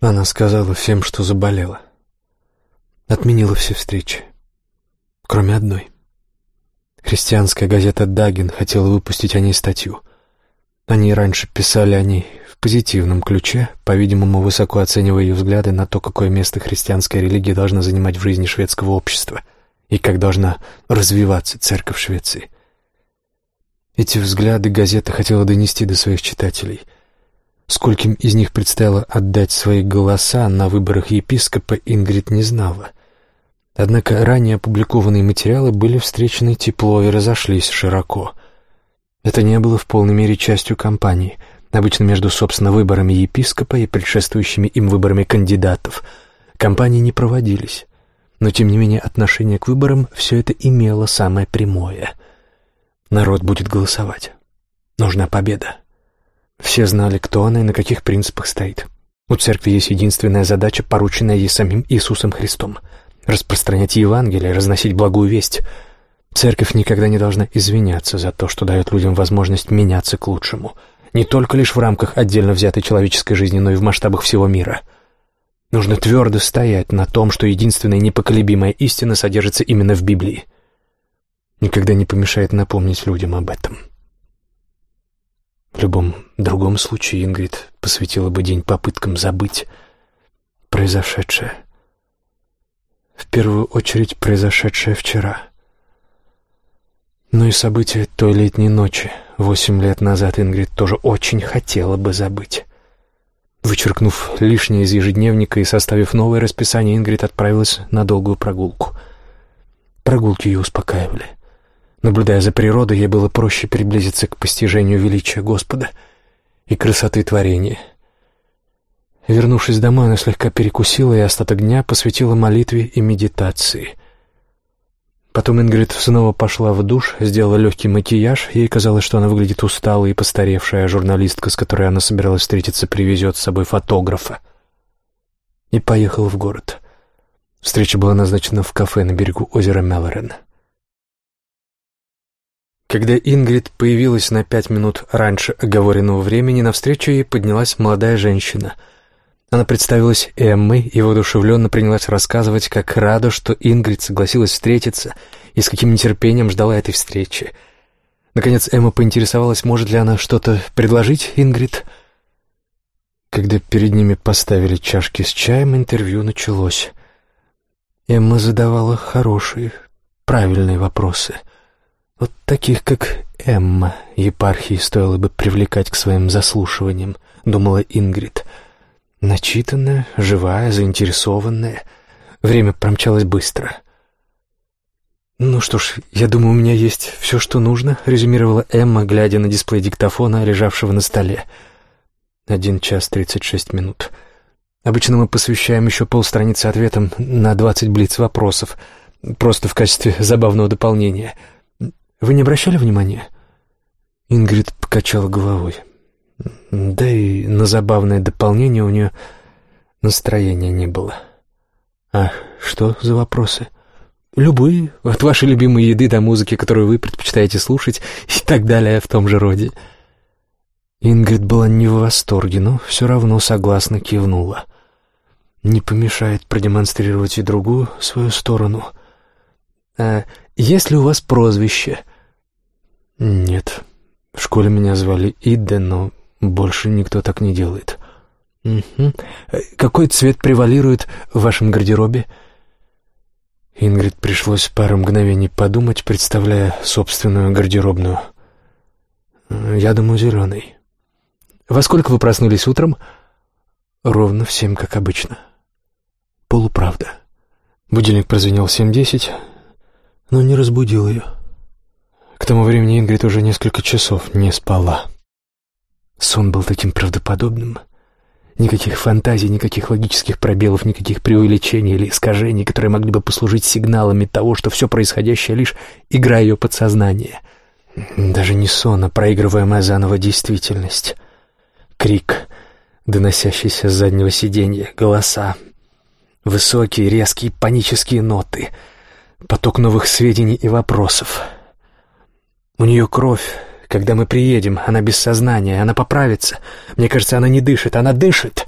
Она сказала всем, что заболела. Отменила все встречи. Кроме одной. Христианская газета «Дагин» хотела выпустить о ней статью. Они раньше писали о ней в позитивном ключе, по-видимому, высоко оценивая ее взгляды на то, какое место христианская религия должна занимать в жизни шведского общества и как должна развиваться церковь Швеции. Эти взгляды газета хотела донести до своих читателей. Скольким из них предстояло отдать свои голоса на выборах епископа, Ингрид не знала. Однако ранее опубликованные материалы были встречены тепло и разошлись широко. Это не было в полной мере частью кампании. Обычно между, собственно, выборами епископа и предшествующими им выборами кандидатов кампании не проводились. Но, тем не менее, отношение к выборам все это имело самое прямое. Народ будет голосовать. Нужна победа. Все знали, кто она и на каких принципах стоит. У церкви есть единственная задача, порученная ей самим Иисусом Христом — распространять Евангелие, разносить благую весть. Церковь никогда не должна извиняться за то, что дает людям возможность меняться к лучшему. Не только лишь в рамках отдельно взятой человеческой жизни, но и в масштабах всего мира. Нужно твердо стоять на том, что единственная непоколебимая истина содержится именно в Библии. Никогда не помешает напомнить людям об этом. В любом другом случае Ингрид посвятила бы день попыткам забыть произошедшее в первую очередь произошедшее вчера. Но и события той летней ночи, восемь лет назад, Ингрид тоже очень хотела бы забыть. Вычеркнув лишнее из ежедневника и составив новое расписание, Ингрид отправилась на долгую прогулку. Прогулки ее успокаивали. Наблюдая за природой, ей было проще приблизиться к постижению величия Господа и красоты творения — Вернувшись домой, она слегка перекусила и остаток дня посвятила молитве и медитации. Потом Ингрид снова пошла в душ, сделала легкий макияж. Ей казалось, что она выглядит усталой и постаревшая, журналистка, с которой она собиралась встретиться, привезет с собой фотографа. И поехала в город. Встреча была назначена в кафе на берегу озера Мелорен. Когда Ингрид появилась на пять минут раньше оговоренного времени, навстречу ей поднялась молодая женщина — она представилась Эммой и воодушевленно принялась рассказывать, как рада, что Ингрид согласилась встретиться и с каким нетерпением ждала этой встречи. Наконец Эмма поинтересовалась, может ли она что-то предложить Ингрид. Когда перед ними поставили чашки с чаем, интервью началось. Эмма задавала хорошие, правильные вопросы. Вот таких, как Эмма, епархии стоило бы привлекать к своим заслушиваниям, думала Ингрид — Начитанная, живая, заинтересованная. Время промчалось быстро. «Ну что ж, я думаю, у меня есть все, что нужно», — резюмировала Эмма, глядя на дисплей диктофона, лежавшего на столе. «Один час тридцать шесть минут. Обычно мы посвящаем еще полстраницы ответам на двадцать блиц вопросов, просто в качестве забавного дополнения. Вы не обращали внимания?» Ингрид покачала головой. Да и на забавное дополнение у нее настроения не было. А что за вопросы? Любые, от вашей любимой еды до музыки, которую вы предпочитаете слушать, и так далее в том же роде. Ингрид была не в восторге, но все равно согласно кивнула. Не помешает продемонстрировать и другую свою сторону. «А есть ли у вас прозвище?» «Нет. В школе меня звали Идде, но больше никто так не делает. Угу. Какой цвет превалирует в вашем гардеробе? Ингрид пришлось пару мгновений подумать, представляя собственную гардеробную. Я думаю, зеленый. Во сколько вы проснулись утром? Ровно в семь, как обычно. Полуправда. Будильник прозвенел семь десять, но не разбудил ее. К тому времени Ингрид уже несколько часов не спала. Сон был таким правдоподобным. Никаких фантазий, никаких логических пробелов, никаких преувеличений или искажений, которые могли бы послужить сигналами того, что все происходящее лишь игра ее подсознания. Даже не сон, а проигрываемая заново действительность. Крик, доносящийся с заднего сиденья, голоса, высокие, резкие, панические ноты, поток новых сведений и вопросов. У нее кровь когда мы приедем, она без сознания, она поправится. Мне кажется, она не дышит, она дышит.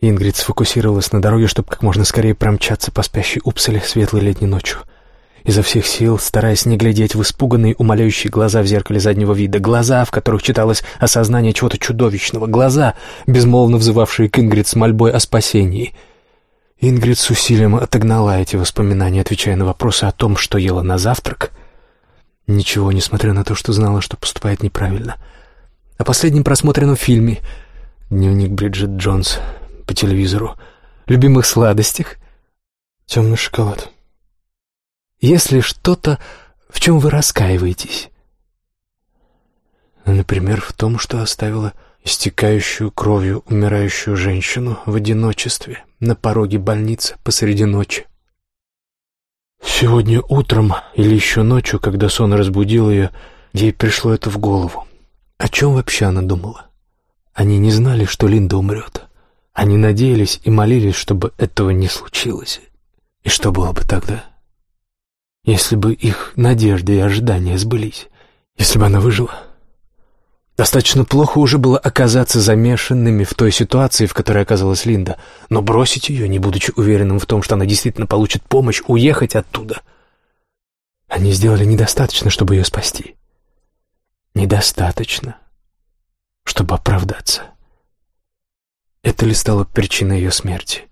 Ингрид сфокусировалась на дороге, чтобы как можно скорее промчаться по спящей Упселе светлой летней ночью. Изо всех сил, стараясь не глядеть в испуганные, умоляющие глаза в зеркале заднего вида, глаза, в которых читалось осознание чего-то чудовищного, глаза, безмолвно взывавшие к Ингрид с мольбой о спасении. Ингрид с усилием отогнала эти воспоминания, отвечая на вопросы о том, что ела на завтрак. Ничего, несмотря на то, что знала, что поступает неправильно. О последнем просмотренном фильме «Дневник Бриджит Джонс» по телевизору, любимых сладостях. Темный шоколад. Если что-то, в чем вы раскаиваетесь. Например, в том, что оставила истекающую кровью умирающую женщину в одиночестве на пороге больницы посреди ночи. Сегодня утром или еще ночью, когда сон разбудил ее, ей пришло это в голову. О чем вообще она думала? Они не знали, что Линда умрет. Они надеялись и молились, чтобы этого не случилось. И что было бы тогда? Если бы их надежды и ожидания сбылись, если бы она выжила. Достаточно плохо уже было оказаться замешанными в той ситуации, в которой оказалась Линда, но бросить ее, не будучи уверенным в том, что она действительно получит помощь, уехать оттуда. Они сделали недостаточно, чтобы ее спасти. Недостаточно, чтобы оправдаться. Это ли стало причиной ее смерти?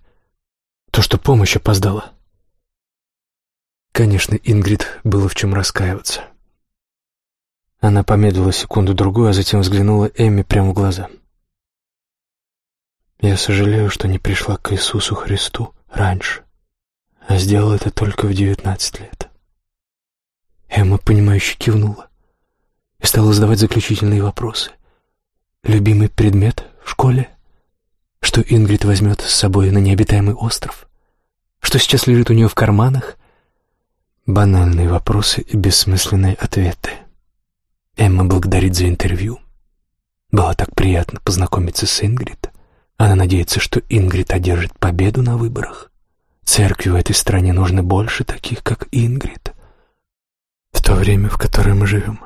То, что помощь опоздала? Конечно, Ингрид было в чем раскаиваться. Она помедлила секунду-другую, а затем взглянула Эмми прямо в глаза. «Я сожалею, что не пришла к Иисусу Христу раньше, а сделала это только в девятнадцать лет». Эмма, понимающе кивнула и стала задавать заключительные вопросы. «Любимый предмет в школе?» Что Ингрид возьмет с собой на необитаемый остров? Что сейчас лежит у нее в карманах? Банальные вопросы и бессмысленные ответы. Эмма благодарит за интервью. Было так приятно познакомиться с Ингрид. Она надеется, что Ингрид одержит победу на выборах. Церкви в этой стране нужно больше таких, как Ингрид. В то время, в которое мы живем.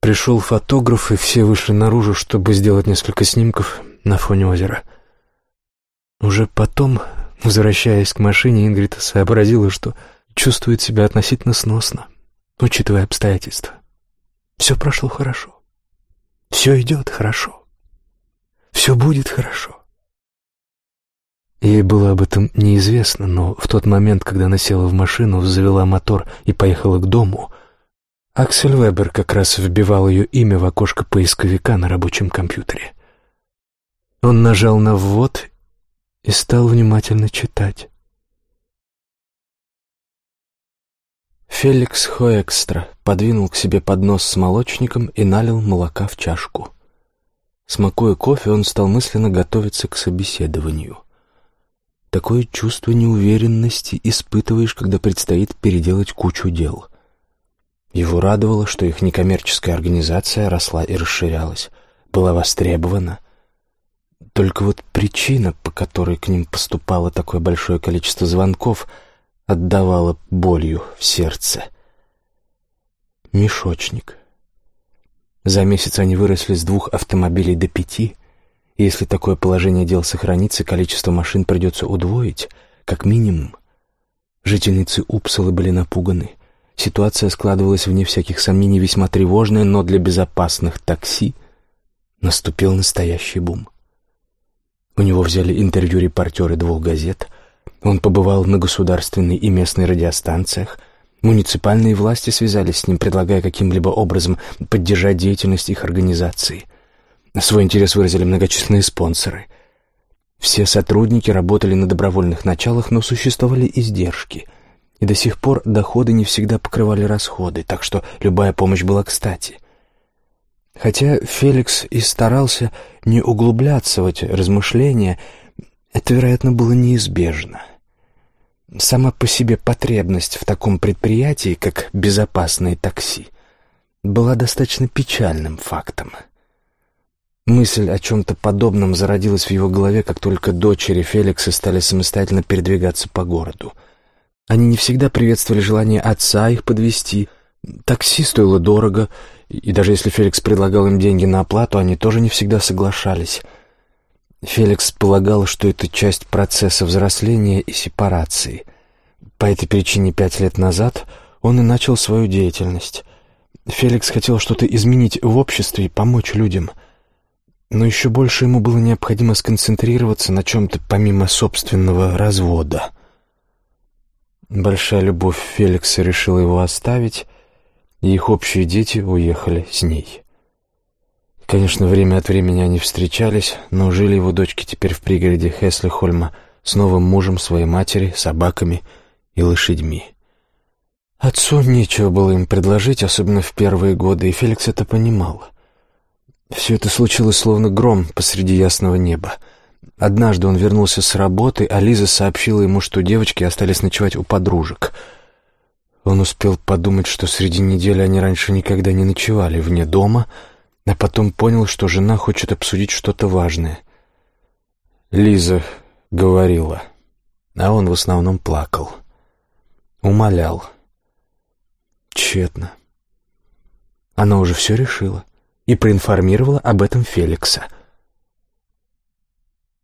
Пришел фотограф, и все вышли наружу, чтобы сделать несколько снимков на фоне озера. Уже потом, возвращаясь к машине, Ингрид сообразила, что чувствует себя относительно сносно, учитывая обстоятельства. Все прошло хорошо. Все идет хорошо. Все будет хорошо. Ей было об этом неизвестно, но в тот момент, когда она села в машину, завела мотор и поехала к дому, Аксель Вебер как раз вбивал ее имя в окошко поисковика на рабочем компьютере. Он нажал на «ввод» и стал внимательно читать. Феликс Хоэкстра подвинул к себе поднос с молочником и налил молока в чашку. Смакуя кофе, он стал мысленно готовиться к собеседованию. Такое чувство неуверенности испытываешь, когда предстоит переделать кучу дел — его радовало, что их некоммерческая организация росла и расширялась, была востребована. Только вот причина, по которой к ним поступало такое большое количество звонков, отдавала болью в сердце. Мешочник. За месяц они выросли с двух автомобилей до пяти, и если такое положение дел сохранится, количество машин придется удвоить, как минимум. Жительницы Упсалы были напуганы — Ситуация складывалась вне всяких сомнений весьма тревожная, но для безопасных такси наступил настоящий бум. У него взяли интервью репортеры двух газет, он побывал на государственной и местной радиостанциях, муниципальные власти связались с ним, предлагая каким-либо образом поддержать деятельность их организации. Свой интерес выразили многочисленные спонсоры. Все сотрудники работали на добровольных началах, но существовали издержки — и до сих пор доходы не всегда покрывали расходы, так что любая помощь была кстати. Хотя Феликс и старался не углубляться в эти размышления, это, вероятно, было неизбежно. Сама по себе потребность в таком предприятии, как безопасное такси, была достаточно печальным фактом. Мысль о чем-то подобном зародилась в его голове, как только дочери Феликса стали самостоятельно передвигаться по городу — они не всегда приветствовали желание отца их подвести. Такси стоило дорого, и даже если Феликс предлагал им деньги на оплату, они тоже не всегда соглашались. Феликс полагал, что это часть процесса взросления и сепарации. По этой причине пять лет назад он и начал свою деятельность. Феликс хотел что-то изменить в обществе и помочь людям. Но еще больше ему было необходимо сконцентрироваться на чем-то помимо собственного развода. Большая любовь Феликса решила его оставить, и их общие дети уехали с ней. Конечно, время от времени они встречались, но жили его дочки теперь в пригороде Хеслихольма с новым мужем своей матери, собаками и лошадьми. Отцу нечего было им предложить, особенно в первые годы, и Феликс это понимал. Все это случилось словно гром посреди ясного неба. Однажды он вернулся с работы, а Лиза сообщила ему, что девочки остались ночевать у подружек. Он успел подумать, что среди недели они раньше никогда не ночевали вне дома, а потом понял, что жена хочет обсудить что-то важное. Лиза говорила, а он в основном плакал, умолял. Тщетно. Она уже все решила и проинформировала об этом Феликса.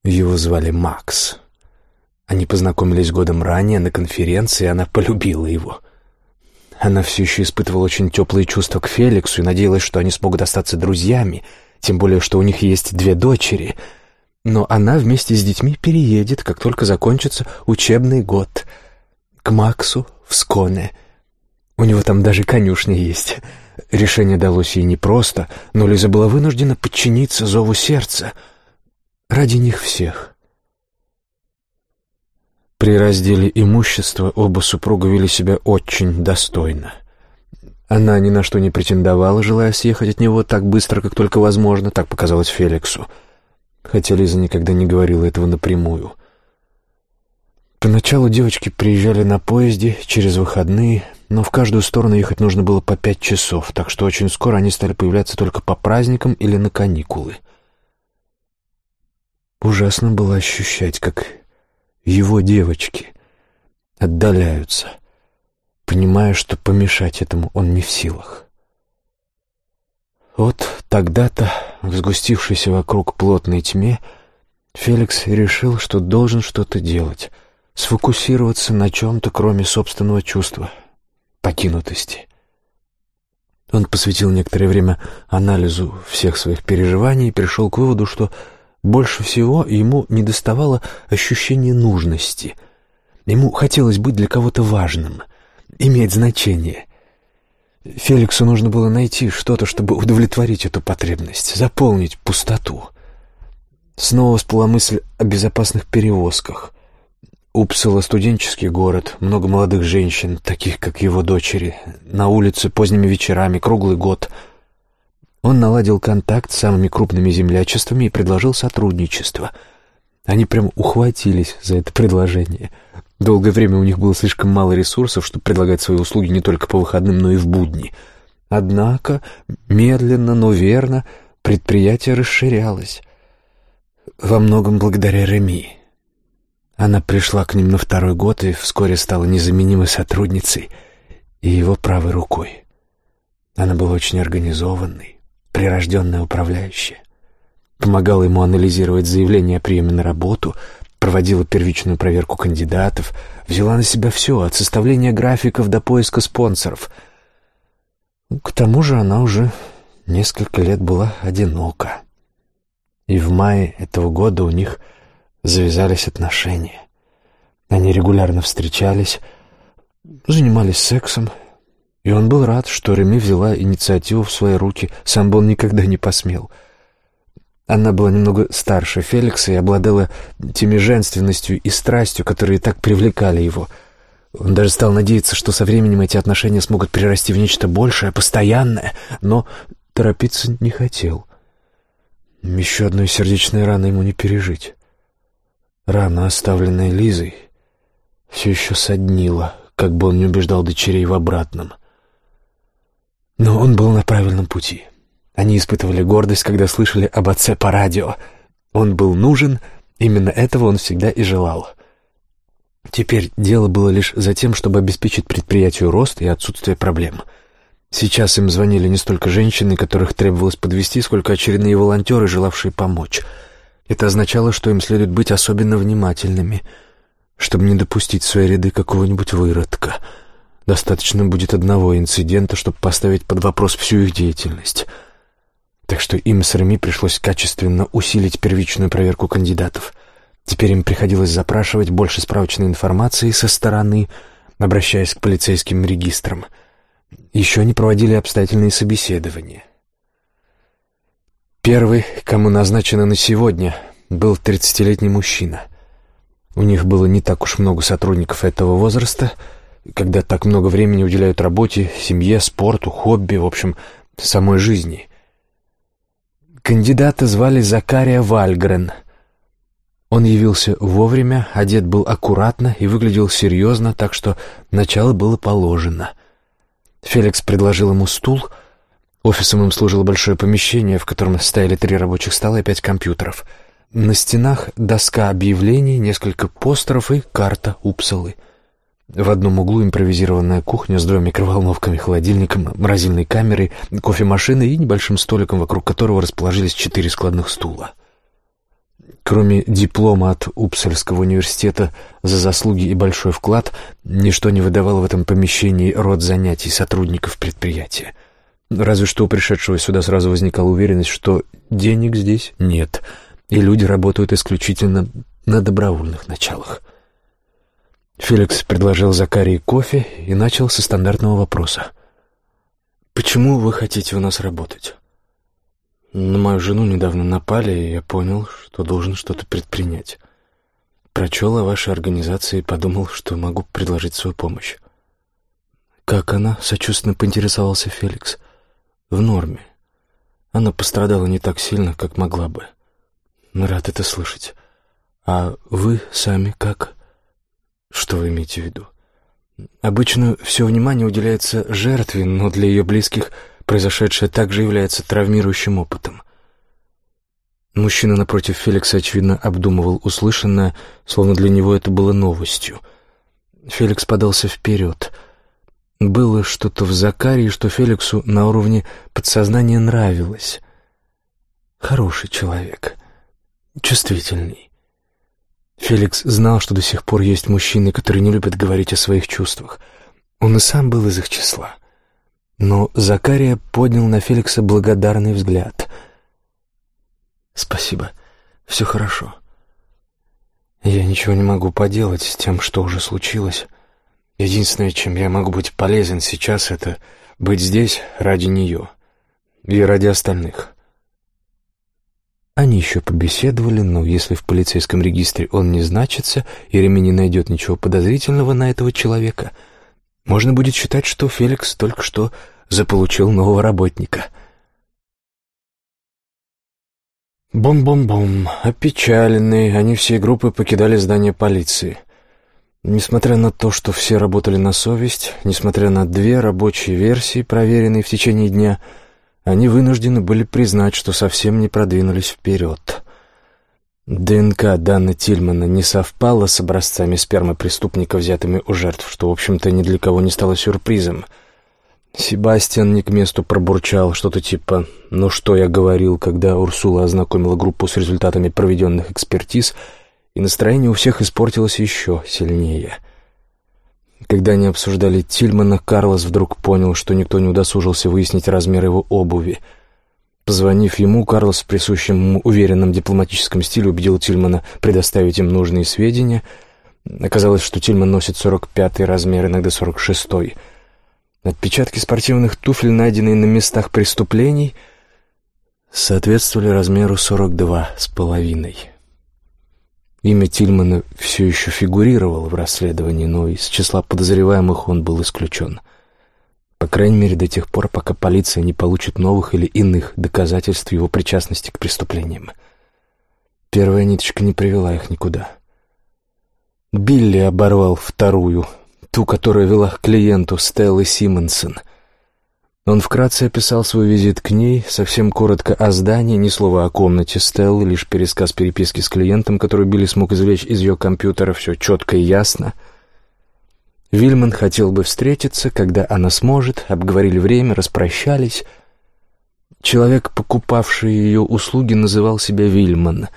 Его звали Макс. Они познакомились годом ранее на конференции, и она полюбила его. Она все еще испытывала очень теплые чувства к Феликсу и надеялась, что они смогут остаться друзьями, тем более, что у них есть две дочери. Но она вместе с детьми переедет, как только закончится учебный год. К Максу в Сконе — у него там даже конюшня есть. Решение далось ей непросто, но Лиза была вынуждена подчиниться зову сердца. Ради них всех. При разделе имущества оба супруга вели себя очень достойно. Она ни на что не претендовала, желая съехать от него так быстро, как только возможно, так показалось Феликсу. Хотя Лиза никогда не говорила этого напрямую. Поначалу девочки приезжали на поезде через выходные, но в каждую сторону ехать нужно было по пять часов, так что очень скоро они стали появляться только по праздникам или на каникулы. Ужасно было ощущать, как его девочки отдаляются, понимая, что помешать этому он не в силах. Вот тогда-то, в сгустившейся вокруг плотной тьме, Феликс решил, что должен что-то делать, сфокусироваться на чем-то, кроме собственного чувства — покинутости. Он посвятил некоторое время анализу всех своих переживаний и пришел к выводу, что больше всего ему недоставало ощущения нужности. Ему хотелось быть для кого-то важным, иметь значение. Феликсу нужно было найти что-то, чтобы удовлетворить эту потребность, заполнить пустоту. Снова всплыла мысль о безопасных перевозках. Упсала — студенческий город, много молодых женщин, таких, как его дочери, на улице поздними вечерами, круглый год. Он наладил контакт с самыми крупными землячествами и предложил сотрудничество. Они прям ухватились за это предложение. Долгое время у них было слишком мало ресурсов, чтобы предлагать свои услуги не только по выходным, но и в будни. Однако, медленно, но верно, предприятие расширялось. Во многом благодаря Реми. Она пришла к ним на второй год и вскоре стала незаменимой сотрудницей и его правой рукой. Она была очень организованной, прирожденная управляющая. Помогала ему анализировать заявления о приеме на работу, проводила первичную проверку кандидатов, взяла на себя все, от составления графиков до поиска спонсоров. К тому же она уже несколько лет была одинока. И в мае этого года у них завязались отношения. Они регулярно встречались, занимались сексом, и он был рад, что Реми взяла инициативу в свои руки, сам бы он никогда не посмел. Она была немного старше Феликса и обладала теми женственностью и страстью, которые так привлекали его. Он даже стал надеяться, что со временем эти отношения смогут перерасти в нечто большее, постоянное, но торопиться не хотел. Еще одной сердечной раны ему не пережить. Рана, оставленная Лизой, все еще соднила, как бы он не убеждал дочерей в обратном. Но он был на правильном пути. Они испытывали гордость, когда слышали об отце по радио. Он был нужен, именно этого он всегда и желал. Теперь дело было лишь за тем, чтобы обеспечить предприятию рост и отсутствие проблем. Сейчас им звонили не столько женщины, которых требовалось подвести, сколько очередные волонтеры, желавшие помочь — Это означало, что им следует быть особенно внимательными, чтобы не допустить в свои ряды какого-нибудь выродка. Достаточно будет одного инцидента, чтобы поставить под вопрос всю их деятельность. Так что им с Реми пришлось качественно усилить первичную проверку кандидатов. Теперь им приходилось запрашивать больше справочной информации со стороны, обращаясь к полицейским регистрам. Еще они проводили обстоятельные собеседования. Первый, кому назначено на сегодня, был 30-летний мужчина. У них было не так уж много сотрудников этого возраста, когда так много времени уделяют работе, семье, спорту, хобби, в общем, самой жизни. Кандидата звали Закария Вальгрен. Он явился вовремя, одет был аккуратно и выглядел серьезно, так что начало было положено. Феликс предложил ему стул — Офисом им служило большое помещение, в котором стояли три рабочих стола и пять компьютеров. На стенах доска объявлений, несколько постеров и карта Упсалы. В одном углу импровизированная кухня с двумя микроволновками, холодильником, морозильной камерой, кофемашиной и небольшим столиком, вокруг которого расположились четыре складных стула. Кроме диплома от Упсальского университета за заслуги и большой вклад, ничто не выдавало в этом помещении род занятий сотрудников предприятия. Разве что у пришедшего сюда сразу возникала уверенность, что денег здесь нет, и люди работают исключительно на добровольных началах. Феликс предложил Закарии кофе и начал со стандартного вопроса. «Почему вы хотите у нас работать?» «На мою жену недавно напали, и я понял, что должен что-то предпринять. Прочел о вашей организации и подумал, что могу предложить свою помощь». «Как она?» — сочувственно поинтересовался Феликс в норме. Она пострадала не так сильно, как могла бы. Рад это слышать. А вы сами как? Что вы имеете в виду? Обычно все внимание уделяется жертве, но для ее близких произошедшее также является травмирующим опытом. Мужчина напротив Феликса, очевидно, обдумывал услышанное, словно для него это было новостью. Феликс подался вперед — было что-то в Закарии, что Феликсу на уровне подсознания нравилось. Хороший человек, чувствительный. Феликс знал, что до сих пор есть мужчины, которые не любят говорить о своих чувствах. Он и сам был из их числа. Но Закария поднял на Феликса благодарный взгляд. «Спасибо, все хорошо. Я ничего не могу поделать с тем, что уже случилось». Единственное, чем я могу быть полезен сейчас, это быть здесь ради нее и ради остальных. Они еще побеседовали, но если в полицейском регистре он не значится, и Реми не найдет ничего подозрительного на этого человека, можно будет считать, что Феликс только что заполучил нового работника. Бум-бум-бум. Опечаленные, они всей группой покидали здание полиции. Несмотря на то, что все работали на совесть, несмотря на две рабочие версии, проверенные в течение дня, они вынуждены были признать, что совсем не продвинулись вперед. ДНК Дана Тильмана не совпала с образцами спермы преступника, взятыми у жертв, что, в общем-то, ни для кого не стало сюрпризом. Себастьян не к месту пробурчал что-то типа «Ну что я говорил, когда Урсула ознакомила группу с результатами проведенных экспертиз», и настроение у всех испортилось еще сильнее. Когда они обсуждали Тильмана, Карлос вдруг понял, что никто не удосужился выяснить размер его обуви. Позвонив ему, Карлос в присущем ему уверенном дипломатическом стиле убедил Тильмана предоставить им нужные сведения. Оказалось, что Тильман носит 45-й размер, иногда 46-й. Отпечатки спортивных туфель, найденные на местах преступлений, соответствовали размеру 42 с половиной. Имя Тильмана все еще фигурировало в расследовании, но из числа подозреваемых он был исключен. По крайней мере, до тех пор, пока полиция не получит новых или иных доказательств его причастности к преступлениям. Первая ниточка не привела их никуда. Билли оборвал вторую, ту, которая вела к клиенту Стеллы Симонсон — он вкратце описал свой визит к ней, совсем коротко о здании, ни слова о комнате Стеллы, лишь пересказ переписки с клиентом, который Билли смог извлечь из ее компьютера, все четко и ясно. Вильман хотел бы встретиться, когда она сможет, обговорили время, распрощались. Человек, покупавший ее услуги, называл себя Вильман.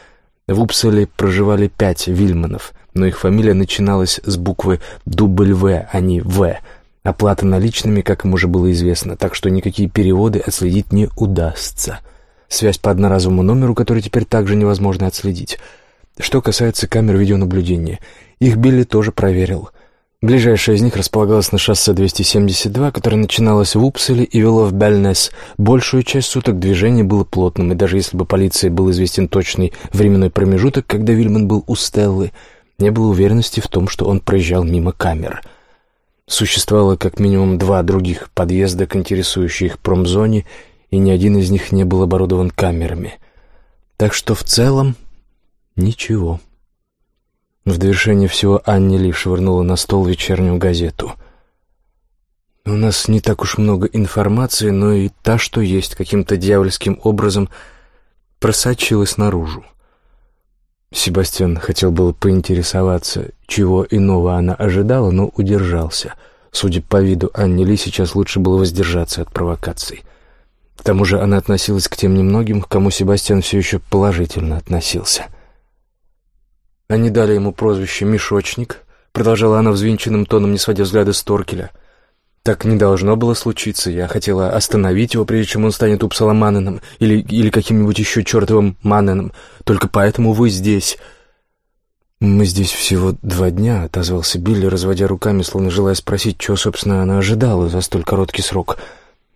В Упселе проживали пять Вильманов, но их фамилия начиналась с буквы «В», а не «В». Оплата наличными, как им уже было известно, так что никакие переводы отследить не удастся. Связь по одноразовому номеру, который теперь также невозможно отследить. Что касается камер видеонаблюдения, их Билли тоже проверил — Ближайшая из них располагалась на шоссе 272, которое начиналось в Упселе и вело в Бельнес. Большую часть суток движение было плотным, и даже если бы полиции был известен точный временной промежуток, когда Вильман был у Стеллы, не было уверенности в том, что он проезжал мимо камер. Существовало как минимум два других подъезда к интересующей их промзоне, и ни один из них не был оборудован камерами. Так что в целом ничего. В довершение всего Анни Ли швырнула на стол вечернюю газету. «У нас не так уж много информации, но и та, что есть, каким-то дьявольским образом просочилась наружу». Себастьян хотел было поинтересоваться, чего иного она ожидала, но удержался. Судя по виду Анни Ли, сейчас лучше было воздержаться от провокаций. К тому же она относилась к тем немногим, к кому Себастьян все еще положительно относился — они дали ему прозвище «Мешочник», продолжала она взвинченным тоном, не сводя взгляда с Торкеля. «Так не должно было случиться. Я хотела остановить его, прежде чем он станет Упсаломаненом или, или каким-нибудь еще чертовым Манненом. Только поэтому вы здесь». «Мы здесь всего два дня», — отозвался Билли, разводя руками, словно желая спросить, что, собственно, она ожидала за столь короткий срок.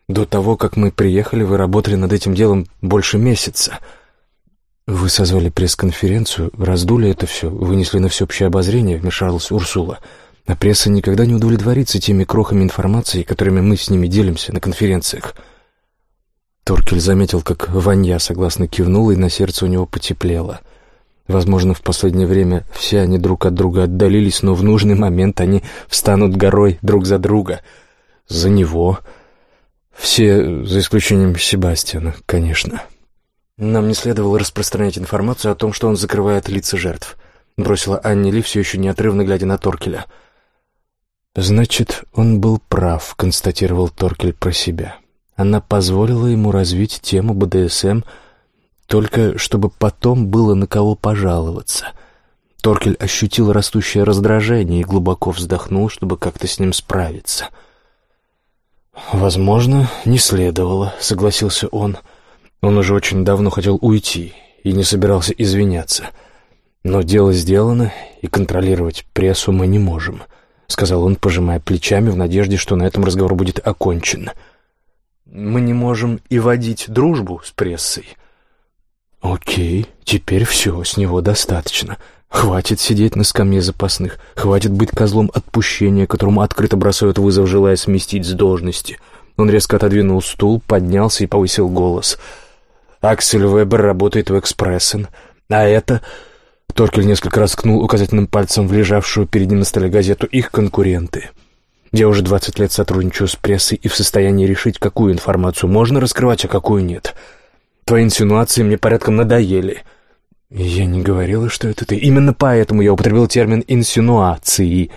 «До того, как мы приехали, вы работали над этим делом больше месяца». «Вы созвали пресс-конференцию, раздули это все, вынесли на всеобщее обозрение», — вмешалась Урсула. «А пресса никогда не удовлетворится теми крохами информации, которыми мы с ними делимся на конференциях». Торкель заметил, как Ванья согласно кивнула, и на сердце у него потеплело. Возможно, в последнее время все они друг от друга отдалились, но в нужный момент они встанут горой друг за друга. За него. Все, за исключением Себастьяна, конечно. «Нам не следовало распространять информацию о том, что он закрывает лица жертв», — бросила Анни Ли, все еще неотрывно глядя на Торкеля. «Значит, он был прав», — констатировал Торкель про себя. Она позволила ему развить тему БДСМ, только чтобы потом было на кого пожаловаться. Торкель ощутил растущее раздражение и глубоко вздохнул, чтобы как-то с ним справиться. «Возможно, не следовало», — согласился он, — он уже очень давно хотел уйти и не собирался извиняться. Но дело сделано, и контролировать прессу мы не можем, сказал он, пожимая плечами в надежде, что на этом разговор будет окончен. Мы не можем и водить дружбу с прессой. Окей, теперь все, с него достаточно. Хватит сидеть на скамье запасных, хватит быть козлом отпущения, которому открыто бросают вызов, желая сместить с должности. Он резко отодвинул стул, поднялся и повысил голос — Аксель Вебер работает в «Экспрессен», а это...» Торкель несколько раз ткнул указательным пальцем в лежавшую перед ним на столе газету «Их конкуренты». Я уже двадцать лет сотрудничаю с прессой и в состоянии решить, какую информацию можно раскрывать, а какую нет. Твои инсинуации мне порядком надоели. Я не говорила, что это ты. Именно поэтому я употребил термин «инсинуации».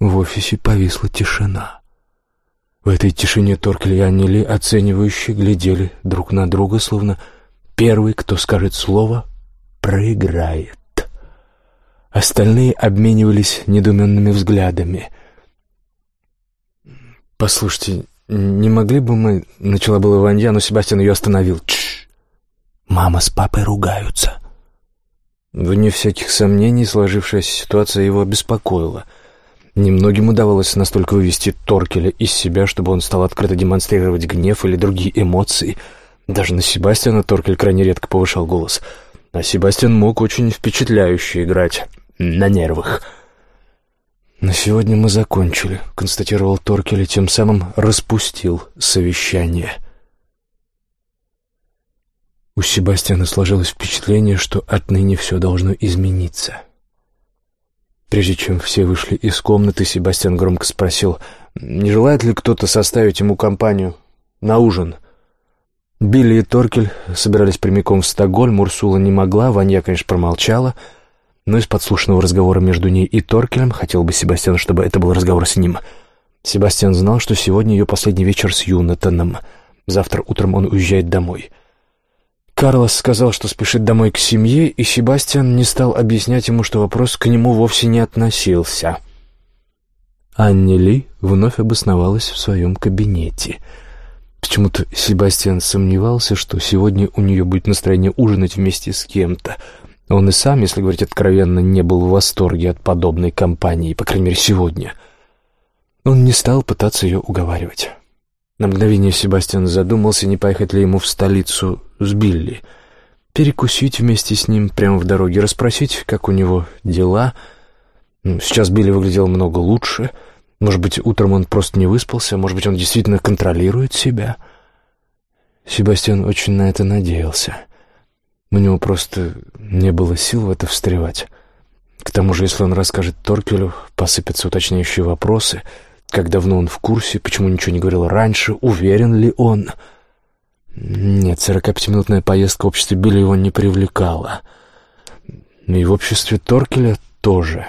В офисе повисла тишина. В этой тишине Торкель и Аннели оценивающе глядели друг на друга, словно первый, кто скажет слово, проиграет. Остальные обменивались недуменными взглядами. «Послушайте, не могли бы мы...» — начала была Ванья, но Себастьян ее остановил. «Тш! Мама с папой ругаются». Вне всяких сомнений сложившаяся ситуация его беспокоила — Немногим удавалось настолько вывести Торкеля из себя, чтобы он стал открыто демонстрировать гнев или другие эмоции. Даже на Себастьяна Торкель крайне редко повышал голос. А Себастьян мог очень впечатляюще играть на нервах. «На сегодня мы закончили», — констатировал Торкель и тем самым распустил совещание. У Себастьяна сложилось впечатление, что отныне все должно измениться. Прежде чем все вышли из комнаты, Себастьян громко спросил, не желает ли кто-то составить ему компанию на ужин. Билли и Торкель собирались прямиком в Стокгольм, Урсула не могла, Ванья, конечно, промолчала, но из подслушанного разговора между ней и Торкелем хотел бы Себастьян, чтобы это был разговор с ним. Себастьян знал, что сегодня ее последний вечер с Юнатаном. Завтра утром он уезжает домой. Карлос сказал, что спешит домой к семье, и Себастьян не стал объяснять ему, что вопрос к нему вовсе не относился. Анни Ли вновь обосновалась в своем кабинете. Почему-то Себастьян сомневался, что сегодня у нее будет настроение ужинать вместе с кем-то. Он и сам, если говорить откровенно, не был в восторге от подобной компании, по крайней мере, сегодня. Он не стал пытаться ее уговаривать. На мгновение Себастьян задумался, не поехать ли ему в столицу с Билли. Перекусить вместе с ним прямо в дороге, расспросить, как у него дела. Ну, сейчас Билли выглядел много лучше. Может быть, утром он просто не выспался, может быть, он действительно контролирует себя. Себастьян очень на это надеялся. У него просто не было сил в это встревать. К тому же, если он расскажет Торкелю, посыпятся уточняющие вопросы — как давно он в курсе, почему ничего не говорил раньше, уверен ли он... Нет, сорокапятиминутная поездка в обществе Билли его не привлекала. И в обществе Торкеля тоже.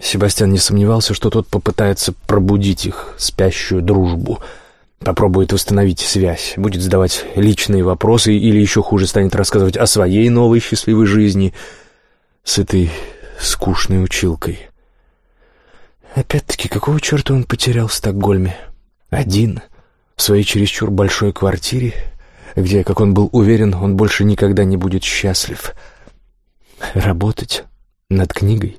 Себастьян не сомневался, что тот попытается пробудить их спящую дружбу, попробует восстановить связь, будет задавать личные вопросы или еще хуже станет рассказывать о своей новой счастливой жизни с этой скучной училкой. Опять-таки, какого черта он потерял в Стокгольме? Один, в своей чересчур большой квартире, где, как он был уверен, он больше никогда не будет счастлив. Работать над книгой,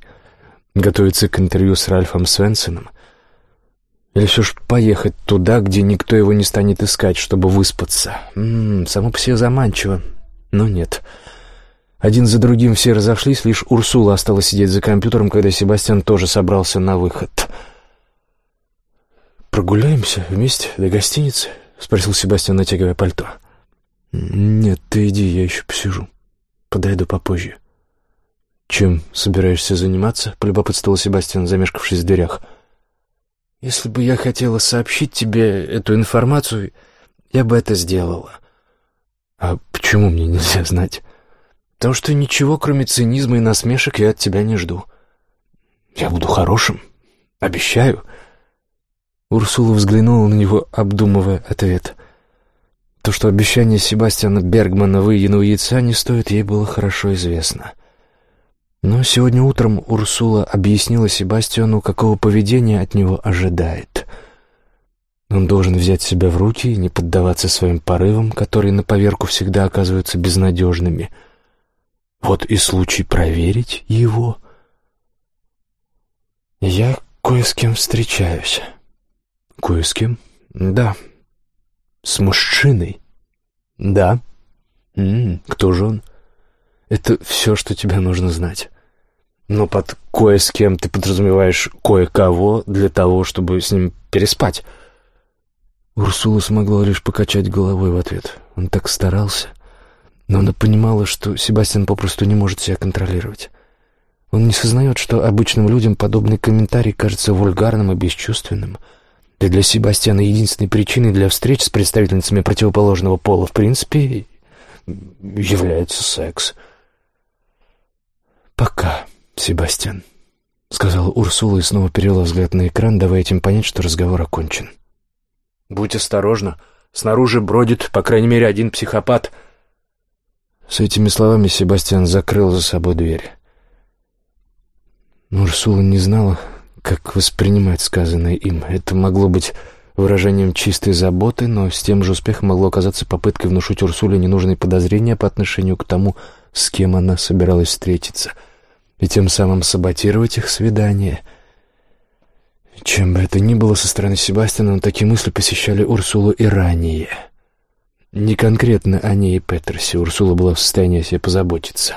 готовиться к интервью с Ральфом Свенсоном, или все ж поехать туда, где никто его не станет искать, чтобы выспаться. М -м, само по себе заманчиво, но нет — один за другим все разошлись, лишь Урсула осталась сидеть за компьютером, когда Себастьян тоже собрался на выход. «Прогуляемся вместе до гостиницы?» — спросил Себастьян, натягивая пальто. «Нет, ты иди, я еще посижу. Подойду попозже». «Чем собираешься заниматься?» — полюбопытствовал Себастьян, замешкавшись в дверях. «Если бы я хотела сообщить тебе эту информацию, я бы это сделала». «А почему мне нельзя знать?» Потому что ничего, кроме цинизма и насмешек, я от тебя не жду. Я буду хорошим. Обещаю. Урсула взглянула на него, обдумывая ответ. То, что обещание Себастьяна Бергмана выеденного яйца не стоит, ей было хорошо известно. Но сегодня утром Урсула объяснила Себастьяну, какого поведения от него ожидает. Он должен взять себя в руки и не поддаваться своим порывам, которые на поверку всегда оказываются безнадежными — вот и случай проверить его. Я кое с кем встречаюсь. Кое с кем? Да. С мужчиной? Да. М -м, кто же он? Это все, что тебе нужно знать. Но под кое с кем ты подразумеваешь кое-кого для того, чтобы с ним переспать. Урсула смогла лишь покачать головой в ответ. Он так старался. Но она понимала, что Себастьян попросту не может себя контролировать. Он не сознает, что обычным людям подобный комментарий кажется вульгарным и бесчувственным. И для Себастьяна единственной причиной для встреч с представительницами противоположного пола в принципе является секс. «Пока, Себастьян», — сказала Урсула и снова перевела взгляд на экран, давая этим понять, что разговор окончен. «Будь осторожна. Снаружи бродит, по крайней мере, один психопат», с этими словами Себастьян закрыл за собой дверь. Но Урсула не знала, как воспринимать сказанное им. Это могло быть выражением чистой заботы, но с тем же успехом могло оказаться попыткой внушить Урсуле ненужные подозрения по отношению к тому, с кем она собиралась встретиться, и тем самым саботировать их свидание. Чем бы это ни было со стороны Себастьяна, но такие мысли посещали Урсулу и ранее — не конкретно о ней и Петерсе Урсула была в состоянии о себе позаботиться.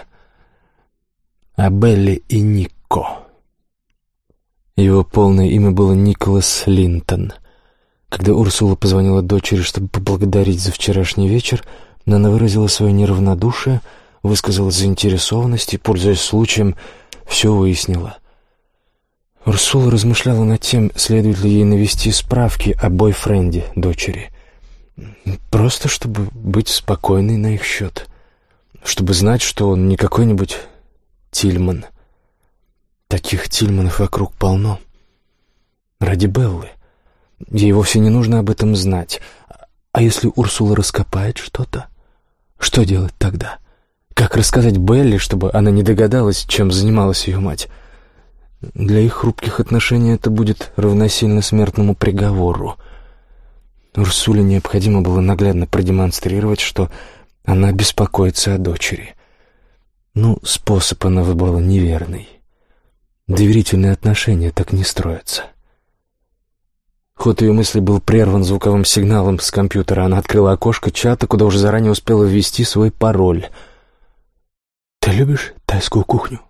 О Белле и Нико. Его полное имя было Николас Линтон. Когда Урсула позвонила дочери, чтобы поблагодарить за вчерашний вечер, она выразила свое неравнодушие, высказала заинтересованность и, пользуясь случаем, все выяснила. Урсула размышляла над тем, следует ли ей навести справки о бойфренде дочери. Просто чтобы быть спокойной на их счет. Чтобы знать, что он не какой-нибудь Тильман. Таких Тильманов вокруг полно. Ради Беллы. Ей вовсе не нужно об этом знать. А если Урсула раскопает что-то? Что делать тогда? Как рассказать Белли, чтобы она не догадалась, чем занималась ее мать? Для их хрупких отношений это будет равносильно смертному приговору. Урсуле необходимо было наглядно продемонстрировать, что она беспокоится о дочери. Ну, способ она выбрала неверный. Доверительные отношения так не строятся. Ход ее мысли был прерван звуковым сигналом с компьютера. Она открыла окошко чата, куда уже заранее успела ввести свой пароль. «Ты любишь тайскую кухню?»